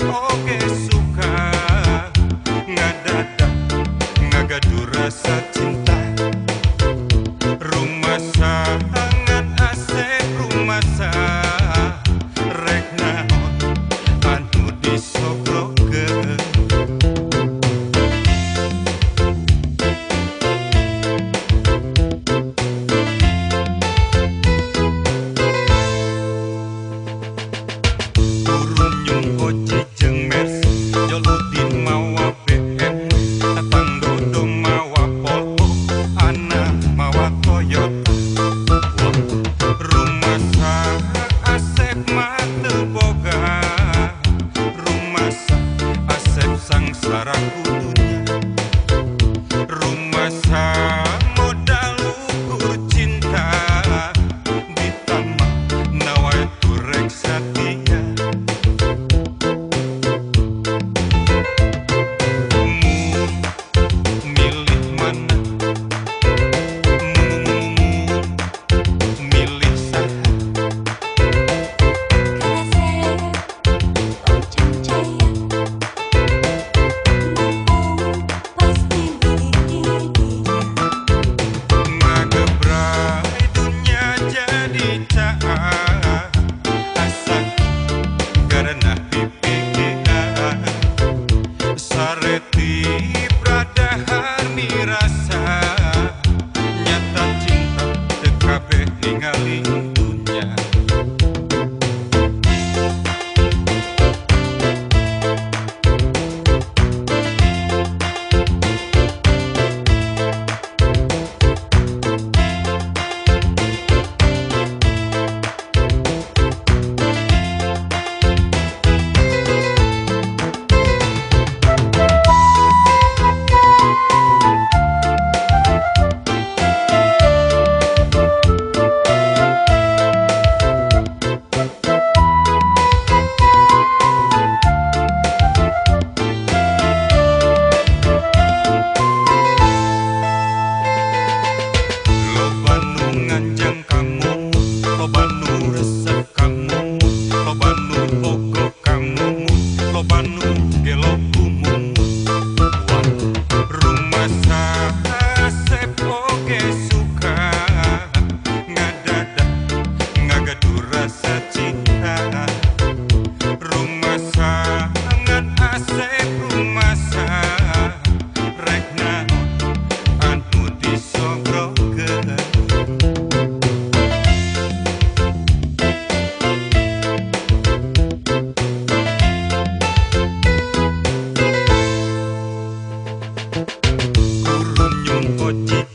Oh, Sareti good.